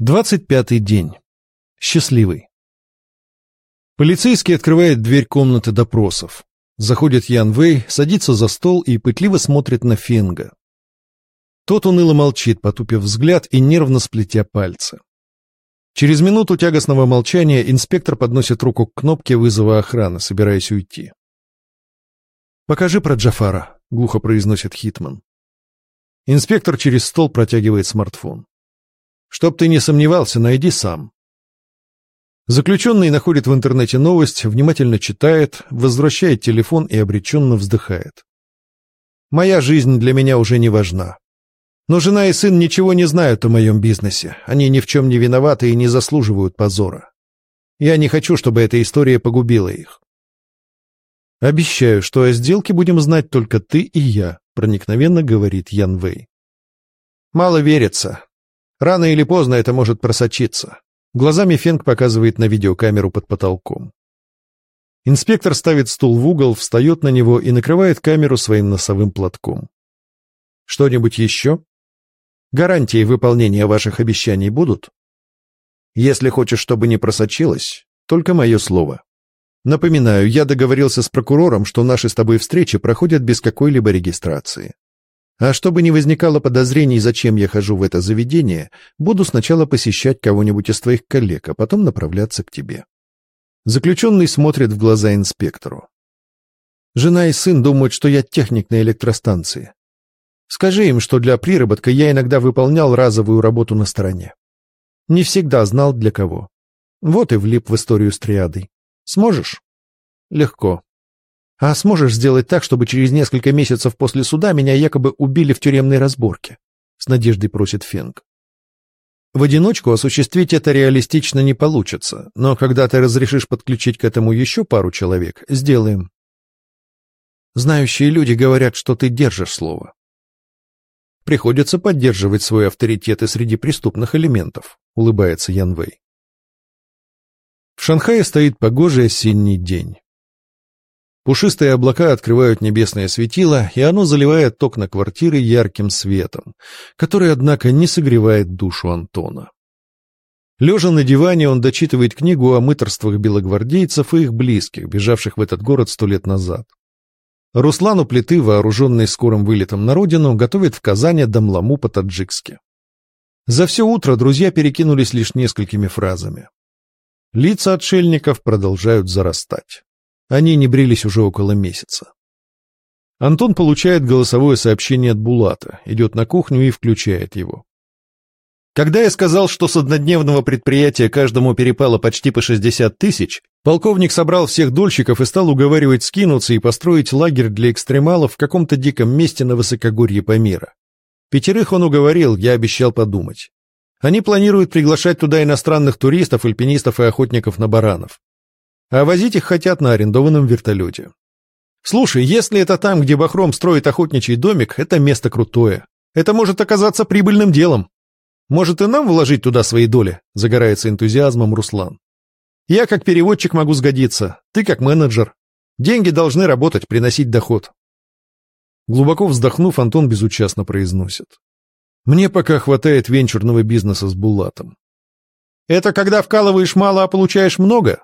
Двадцать пятый день. Счастливый. Полицейский открывает дверь комнаты допросов. Заходит Ян Вэй, садится за стол и пытливо смотрит на Фенга. Тот уныло молчит, потупив взгляд и нервно сплетя пальцы. Через минуту тягостного молчания инспектор подносит руку к кнопке вызова охраны, собираясь уйти. «Покажи про Джафара», — глухо произносит Хитман. Инспектор через стол протягивает смартфон. Чтоб ты не сомневался, найди сам. Заключенный находит в интернете новость, внимательно читает, возвращает телефон и обреченно вздыхает. Моя жизнь для меня уже не важна. Но жена и сын ничего не знают о моем бизнесе. Они ни в чем не виноваты и не заслуживают позора. Я не хочу, чтобы эта история погубила их. Обещаю, что о сделке будем знать только ты и я, проникновенно говорит Ян Вэй. Мало верится, Рано или поздно это может просочиться. Глазами Фенг показывает на видеокамеру под потолком. Инспектор ставит стул в угол, встает на него и накрывает камеру своим носовым платком. Что-нибудь еще? Гарантии выполнения ваших обещаний будут? Если хочешь, чтобы не просочилось, только мое слово. Напоминаю, я договорился с прокурором, что наши с тобой встречи проходят без какой-либо регистрации. А чтобы не возникало подозрений, зачем я хожу в это заведение, буду сначала посещать кого-нибудь из твоих коллег, а потом направляться к тебе. Заключенный смотрит в глаза инспектору. Жена и сын думают, что я техник на электростанции. Скажи им, что для приработка я иногда выполнял разовую работу на стороне. Не всегда знал для кого. Вот и влип в историю с триадой. Сможешь? Легко. А сможешь сделать так, чтобы через несколько месяцев после суда меня якобы убили в тюремной разборке? С надеждой просит Фенг. В одиночку осуществить это реалистично не получится, но когда ты разрешишь подключить к этому еще пару человек, сделаем. Знающие люди говорят, что ты держишь слово. Приходится поддерживать свой авторитет и среди преступных элементов, улыбается Ян Вэй. В Шанхае стоит погожий осенний день. Пушистые облака открывают небесное светило, и оно заливает окна квартиры ярким светом, который, однако, не согревает душу Антона. Лежа на диване, он дочитывает книгу о мыторствах белогвардейцев и их близких, бежавших в этот город сто лет назад. Руслан у плиты, вооруженный скорым вылетом на родину, готовит в Казани дамламу по-таджикски. За все утро друзья перекинулись лишь несколькими фразами. Лица отшельников продолжают зарастать. Они не брились уже около месяца. Антон получает голосовое сообщение от Булата, идет на кухню и включает его. Когда я сказал, что с однодневного предприятия каждому перепало почти по 60 тысяч, полковник собрал всех дольщиков и стал уговаривать скинуться и построить лагерь для экстремалов в каком-то диком месте на высокогорье Памира. Пятерых он уговорил, я обещал подумать. Они планируют приглашать туда иностранных туристов, альпинистов и охотников на баранов а возить их хотят на арендованном вертолете. Слушай, если это там, где Бахром строит охотничий домик, это место крутое. Это может оказаться прибыльным делом. Может и нам вложить туда свои доли, загорается энтузиазмом Руслан. Я как переводчик могу сгодиться, ты как менеджер. Деньги должны работать, приносить доход. Глубоко вздохнув, Антон безучастно произносит. Мне пока хватает венчурного бизнеса с Булатом. Это когда вкалываешь мало, а получаешь много?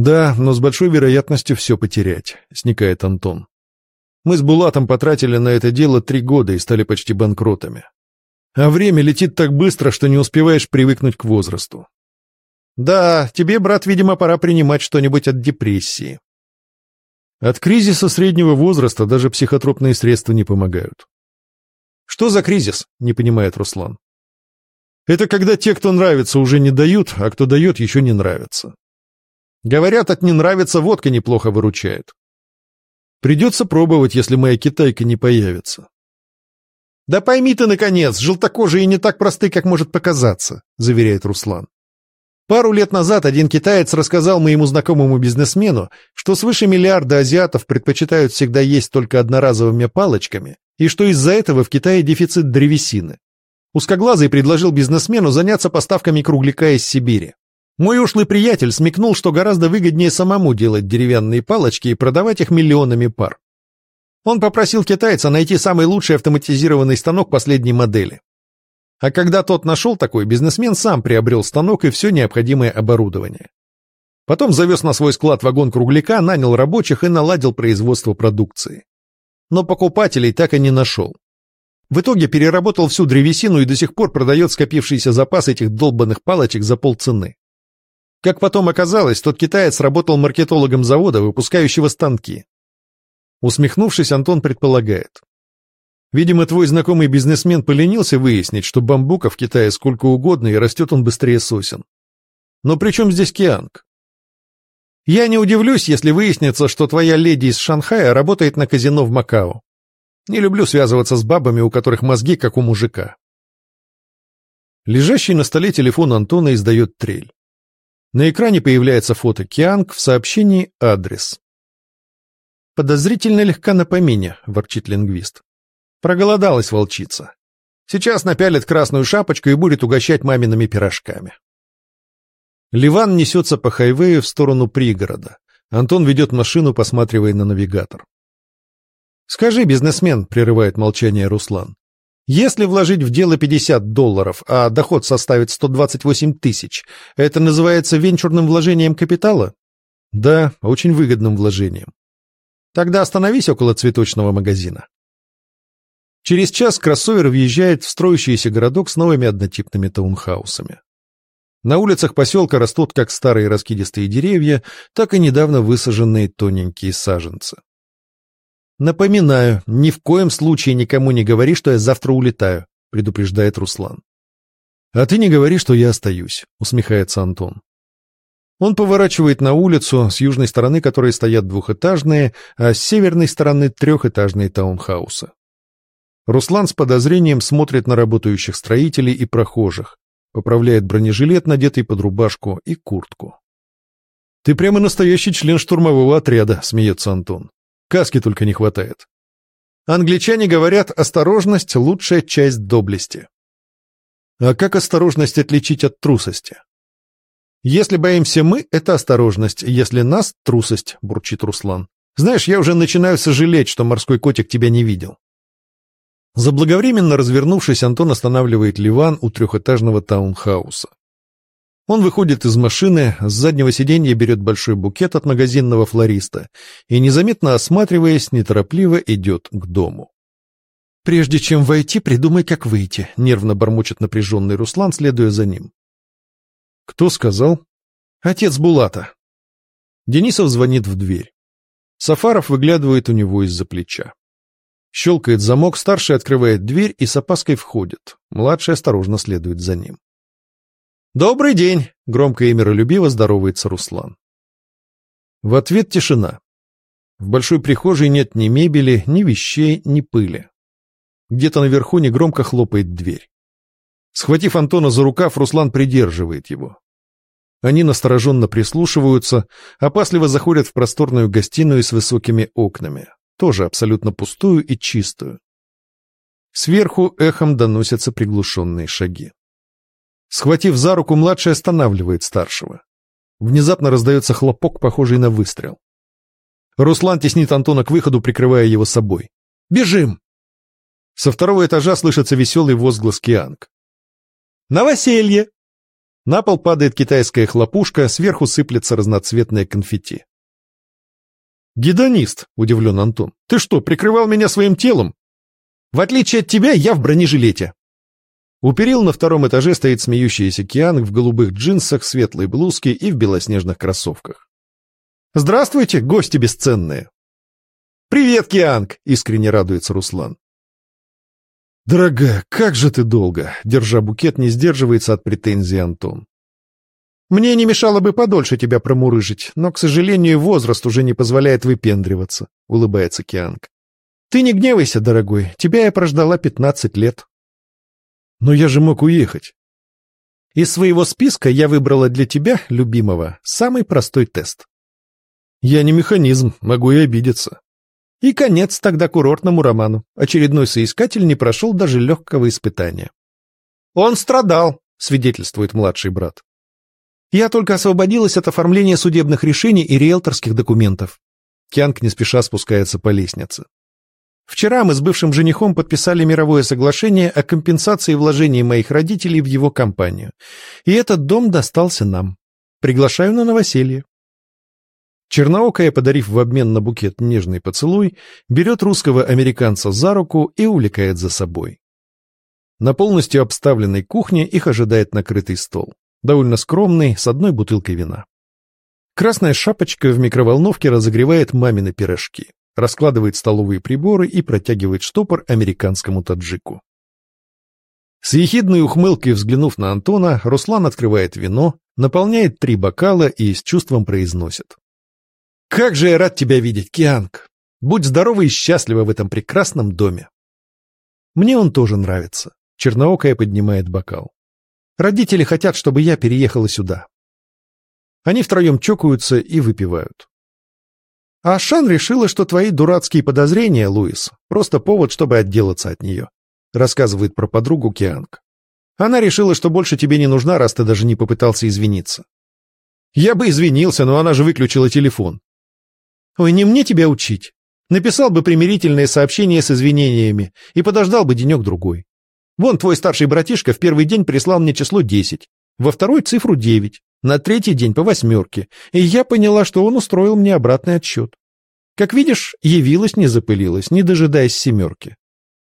Да, но с большой вероятностью все потерять, сникает Антон. Мы с Булатом потратили на это дело три года и стали почти банкротами. А время летит так быстро, что не успеваешь привыкнуть к возрасту. Да, тебе, брат, видимо, пора принимать что-нибудь от депрессии. От кризиса среднего возраста даже психотропные средства не помогают. Что за кризис? Не понимает Руслан. Это когда те, кто нравится, уже не дают, а кто дает, еще не нравится. Говорят, от не нравится водка неплохо выручает. Придется пробовать, если моя китайка не появится. Да пойми ты, наконец, желтокожие не так просты, как может показаться, заверяет Руслан. Пару лет назад один китаец рассказал моему знакомому бизнесмену, что свыше миллиарда азиатов предпочитают всегда есть только одноразовыми палочками, и что из-за этого в Китае дефицит древесины. Узкоглазый предложил бизнесмену заняться поставками кругляка из Сибири. Мой ушлый приятель смекнул, что гораздо выгоднее самому делать деревянные палочки и продавать их миллионами пар. Он попросил китайца найти самый лучший автоматизированный станок последней модели. А когда тот нашел такой, бизнесмен сам приобрел станок и все необходимое оборудование. Потом завез на свой склад вагон кругляка, нанял рабочих и наладил производство продукции. Но покупателей так и не нашел. В итоге переработал всю древесину и до сих пор продает скопившийся запас этих долбанных палочек за полцены. Как потом оказалось, тот китаец работал маркетологом завода, выпускающего станки. Усмехнувшись, Антон предполагает. Видимо, твой знакомый бизнесмен поленился выяснить, что бамбука в Китае сколько угодно, и растет он быстрее сосен. Но при чем здесь Кианг? Я не удивлюсь, если выяснится, что твоя леди из Шанхая работает на казино в Макао. Не люблю связываться с бабами, у которых мозги, как у мужика. Лежащий на столе телефон Антона издает трель. На экране появляется фото Кианг в сообщении «Адрес». «Подозрительно легка на помине», — ворчит лингвист. Проголодалась волчица. Сейчас напялит красную шапочку и будет угощать мамиными пирожками. Ливан несется по хайвею в сторону пригорода. Антон ведет машину, посматривая на навигатор. «Скажи, бизнесмен», — прерывает молчание Руслан, «если вложить в дело 50 долларов, а доход составит 128 тысяч, это называется венчурным вложением капитала?» «Да, очень выгодным вложением». «Тогда остановись около цветочного магазина». Через час кроссовер въезжает в строящийся городок с новыми однотипными таунхаусами. На улицах поселка растут как старые раскидистые деревья, так и недавно высаженные тоненькие саженцы. «Напоминаю, ни в коем случае никому не говори, что я завтра улетаю», — предупреждает Руслан. «А ты не говори, что я остаюсь», — усмехается Антон. Он поворачивает на улицу, с южной стороны которой стоят двухэтажные, а с северной стороны трехэтажные таунхаусы. Руслан с подозрением смотрит на работающих строителей и прохожих, поправляет бронежилет, надетый под рубашку, и куртку. «Ты прямо настоящий член штурмового отряда», — смеется Антон. «Каски только не хватает». Англичане говорят, осторожность — лучшая часть доблести. А как осторожность отличить от трусости? Если боимся мы, это осторожность, если нас — трусость, бурчит Руслан. Знаешь, я уже начинаю сожалеть, что морской котик тебя не видел. Заблаговременно развернувшись, Антон останавливает Ливан у трехэтажного таунхауса. Он выходит из машины, с заднего сиденья берет большой букет от магазинного флориста и, незаметно осматриваясь, неторопливо идет к дому. «Прежде чем войти, придумай, как выйти», — нервно бормочет напряженный Руслан, следуя за ним. «Кто сказал?» «Отец Булата». Денисов звонит в дверь. Сафаров выглядывает у него из-за плеча. Щелкает замок, старший открывает дверь и с опаской входит. Младший осторожно следует за ним. «Добрый день!» — громко и миролюбиво здоровается Руслан. В ответ тишина. В большой прихожей нет ни мебели, ни вещей, ни пыли. Где-то наверху негромко хлопает дверь. Схватив Антона за рукав, Руслан придерживает его. Они настороженно прислушиваются, опасливо заходят в просторную гостиную с высокими окнами тоже абсолютно пустую и чистую. Сверху эхом доносятся приглушенные шаги. Схватив за руку, младший останавливает старшего. Внезапно раздается хлопок, похожий на выстрел. Руслан теснит Антона к выходу, прикрывая его собой. «Бежим!» Со второго этажа слышится веселый возглас Кианг. «Новоселье!» На пол падает китайская хлопушка, сверху сыплется разноцветное конфетти. «Гедонист», — удивлен Антон. «Ты что, прикрывал меня своим телом?» «В отличие от тебя, я в бронежилете». У перил на втором этаже стоит смеющийся Кианг в голубых джинсах, светлой блузке и в белоснежных кроссовках. «Здравствуйте, гости бесценные!» «Привет, Кианг!» — искренне радуется Руслан. «Дорогая, как же ты долго!» — держа букет, не сдерживается от претензий Антон. Мне не мешало бы подольше тебя промурыжить, но, к сожалению, возраст уже не позволяет выпендриваться», — улыбается Кианг. «Ты не гневайся, дорогой, тебя я прождала пятнадцать лет». «Но я же мог уехать». «Из своего списка я выбрала для тебя, любимого, самый простой тест». «Я не механизм, могу и обидеться». И конец тогда курортному роману. Очередной соискатель не прошел даже легкого испытания. «Он страдал», — свидетельствует младший брат. Я только освободилась от оформления судебных решений и риэлторских документов. Кянг не спеша спускается по лестнице. Вчера мы с бывшим женихом подписали мировое соглашение о компенсации вложений моих родителей в его компанию. И этот дом достался нам. Приглашаю на новоселье. Черноокая, подарив в обмен на букет нежный поцелуй, берет русского американца за руку и увлекает за собой. На полностью обставленной кухне их ожидает накрытый стол. Довольно скромный, с одной бутылкой вина. Красная шапочка в микроволновке разогревает мамины пирожки, раскладывает столовые приборы и протягивает штопор американскому таджику. С ехидной ухмылкой взглянув на Антона, Руслан открывает вино, наполняет три бокала и с чувством произносит. «Как же я рад тебя видеть, Кианг! Будь здорова и счастлива в этом прекрасном доме!» Мне он тоже нравится. Черноокая поднимает бокал. Родители хотят, чтобы я переехала сюда. Они втроем чокаются и выпивают. А Шан решила, что твои дурацкие подозрения, Луис, просто повод, чтобы отделаться от нее, рассказывает про подругу Кианг. Она решила, что больше тебе не нужна, раз ты даже не попытался извиниться. Я бы извинился, но она же выключила телефон. Ой, не мне тебя учить. Написал бы примирительное сообщение с извинениями и подождал бы денек-другой. Вон твой старший братишка в первый день прислал мне число 10, во второй цифру 9, на третий день по восьмерке, и я поняла, что он устроил мне обратный отсчет. Как видишь, явилась, не запылилась, не дожидаясь семерки.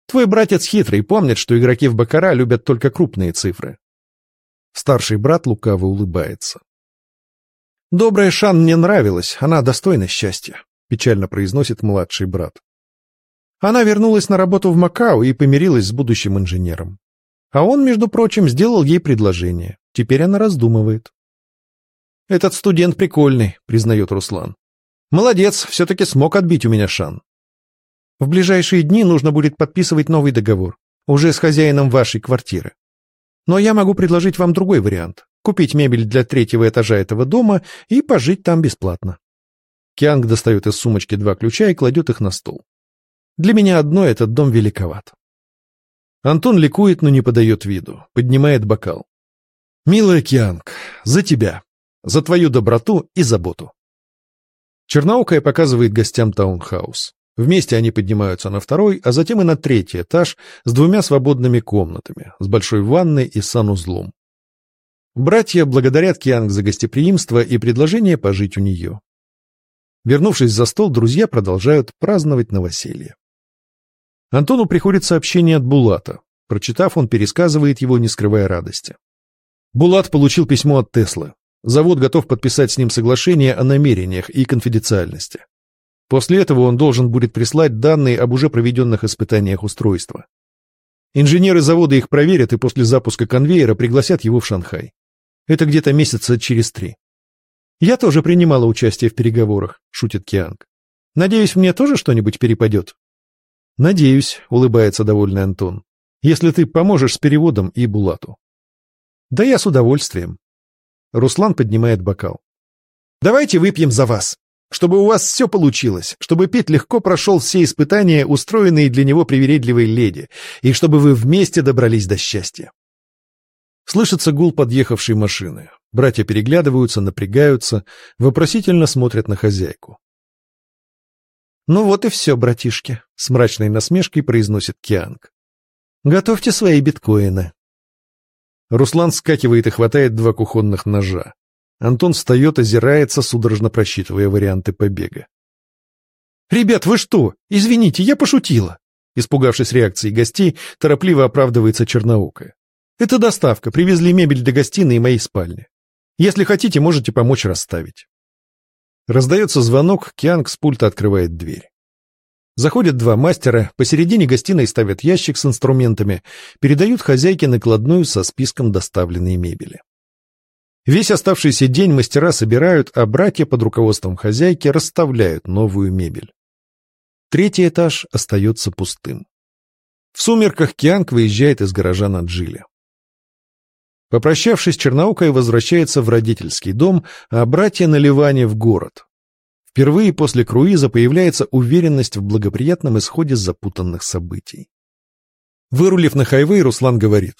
Твой братец хитрый, помнит, что игроки в Бакара любят только крупные цифры. Старший брат лукаво улыбается. «Добрая Шан мне нравилась, она достойна счастья», — печально произносит младший брат. Она вернулась на работу в Макао и помирилась с будущим инженером. А он, между прочим, сделал ей предложение. Теперь она раздумывает. «Этот студент прикольный», — признает Руслан. «Молодец, все-таки смог отбить у меня шан». В ближайшие дни нужно будет подписывать новый договор, уже с хозяином вашей квартиры. Но я могу предложить вам другой вариант. Купить мебель для третьего этажа этого дома и пожить там бесплатно. Кианг достает из сумочки два ключа и кладет их на стол. Для меня одно этот дом великоват. Антон ликует, но не подает виду, поднимает бокал. «Милая Кианг, за тебя!» За твою доброту и заботу. Черноокая показывает гостям таунхаус. Вместе они поднимаются на второй, а затем и на третий этаж с двумя свободными комнатами, с большой ванной и санузлом. Братья благодарят Кианг за гостеприимство и предложение пожить у нее. Вернувшись за стол, друзья продолжают праздновать новоселье. Антону приходит сообщение от Булата. Прочитав, он пересказывает его, не скрывая радости. Булат получил письмо от Теслы. Завод готов подписать с ним соглашение о намерениях и конфиденциальности. После этого он должен будет прислать данные об уже проведенных испытаниях устройства. Инженеры завода их проверят и после запуска конвейера пригласят его в Шанхай. Это где-то месяца через три. «Я тоже принимала участие в переговорах», — шутит Кианг. «Надеюсь, мне тоже что-нибудь перепадет?» «Надеюсь», — улыбается довольный Антон, «если ты поможешь с переводом и Булату». «Да я с удовольствием», Руслан поднимает бокал. «Давайте выпьем за вас, чтобы у вас все получилось, чтобы Пит легко прошел все испытания, устроенные для него привередливой леди, и чтобы вы вместе добрались до счастья». Слышится гул подъехавшей машины. Братья переглядываются, напрягаются, вопросительно смотрят на хозяйку. «Ну вот и все, братишки», — с мрачной насмешкой произносит Кианг. «Готовьте свои биткоины». Руслан скакивает и хватает два кухонных ножа. Антон встает, озирается, судорожно просчитывая варианты побега. «Ребят, вы что? Извините, я пошутила!» Испугавшись реакции гостей, торопливо оправдывается Черноокая. «Это доставка, привезли мебель для гостиной и моей спальни. Если хотите, можете помочь расставить». Раздается звонок, Кианг с пульта открывает дверь. Заходят два мастера, посередине гостиной ставят ящик с инструментами, передают хозяйке накладную со списком доставленной мебели. Весь оставшийся день мастера собирают, а братья под руководством хозяйки расставляют новую мебель. Третий этаж остается пустым. В сумерках Кианг выезжает из гаража на Джиле. Попрощавшись, Черноукой возвращается в родительский дом, а братья на Ливане в город, Впервые после круиза появляется уверенность в благоприятном исходе запутанных событий. Вырулив на хайвей, Руслан говорит.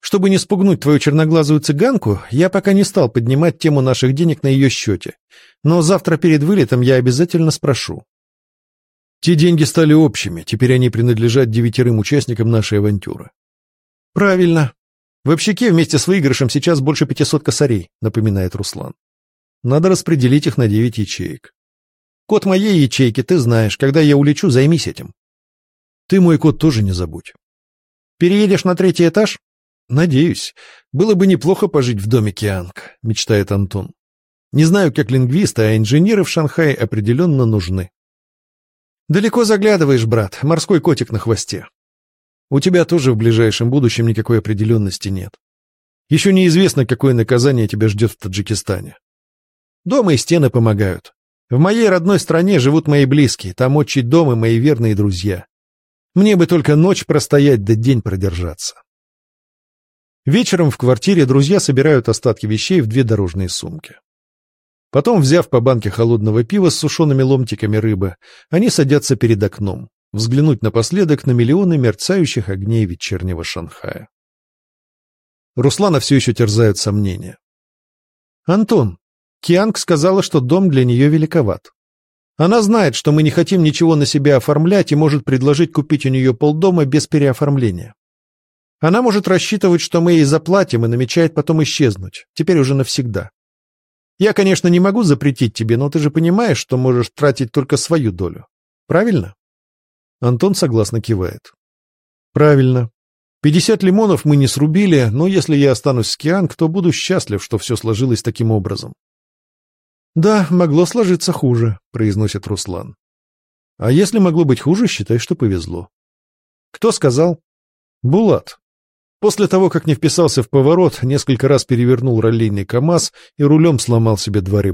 «Чтобы не спугнуть твою черноглазую цыганку, я пока не стал поднимать тему наших денег на ее счете, но завтра перед вылетом я обязательно спрошу». Те деньги стали общими, теперь они принадлежат девятерым участникам нашей авантюры. Правильно. В общаке вместе с выигрышем сейчас больше 500 косарей, напоминает Руслан. Надо распределить их на девять ячеек. Код моей ячейки ты знаешь. Когда я улечу, займись этим. Ты мой код тоже не забудь. Переедешь на третий этаж? Надеюсь. Было бы неплохо пожить в доме Кианг, мечтает Антон. Не знаю, как лингвисты, а инженеры в Шанхае определенно нужны. Далеко заглядываешь, брат, морской котик на хвосте. У тебя тоже в ближайшем будущем никакой определенности нет. Еще неизвестно, какое наказание тебя ждет в Таджикистане. Дома и стены помогают. В моей родной стране живут мои близкие, там отчий дом и мои верные друзья. Мне бы только ночь простоять да день продержаться. Вечером в квартире друзья собирают остатки вещей в две дорожные сумки. Потом, взяв по банке холодного пива с сушеными ломтиками рыбы, они садятся перед окном, взглянуть напоследок на миллионы мерцающих огней вечернего Шанхая. Руслана все еще терзают сомнения. «Антон, Кианг сказала, что дом для нее великоват. Она знает, что мы не хотим ничего на себя оформлять и может предложить купить у нее полдома без переоформления. Она может рассчитывать, что мы ей заплатим и намечает потом исчезнуть, теперь уже навсегда. Я, конечно, не могу запретить тебе, но ты же понимаешь, что можешь тратить только свою долю. Правильно? Антон согласно кивает. Правильно. Пятьдесят лимонов мы не срубили, но если я останусь с Кианг, то буду счастлив, что все сложилось таким образом. Да, могло сложиться хуже, произносит Руслан. А если могло быть хуже, считай, что повезло. Кто сказал? Булат. После того, как не вписался в поворот, несколько раз перевернул раллийный КАМАЗ и рулем сломал себе два ребра.